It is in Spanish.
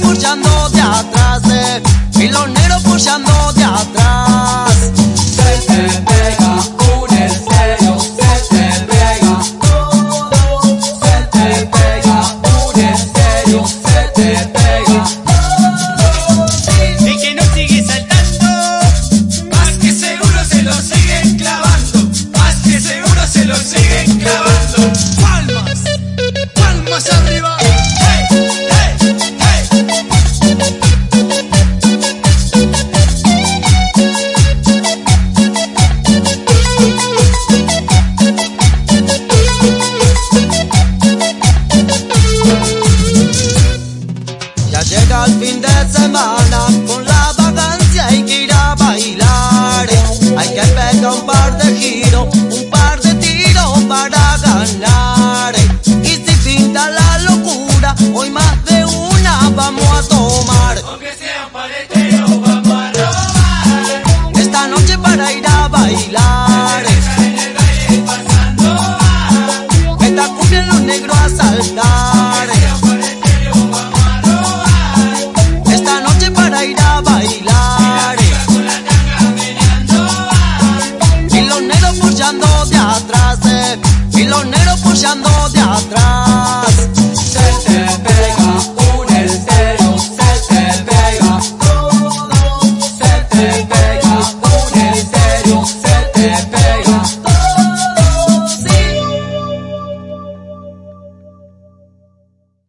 puchando de atrás de, y los puchando de semana con la vacancia hay que ir a bailar. Hay que pegar un par de giros, un par de tiros para ganar. Y si pinta la locura, hoy más de una vamos a tomar. Aunque sea un vamos a robar. Esta noche para ir a bailar. Esta cumbia en los negros a saltar. los negros puchando de atrás.